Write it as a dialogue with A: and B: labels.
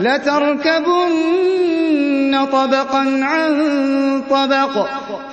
A: لَتَرْكَبُنَّ طَبَقًا عَن طَبَقٍ.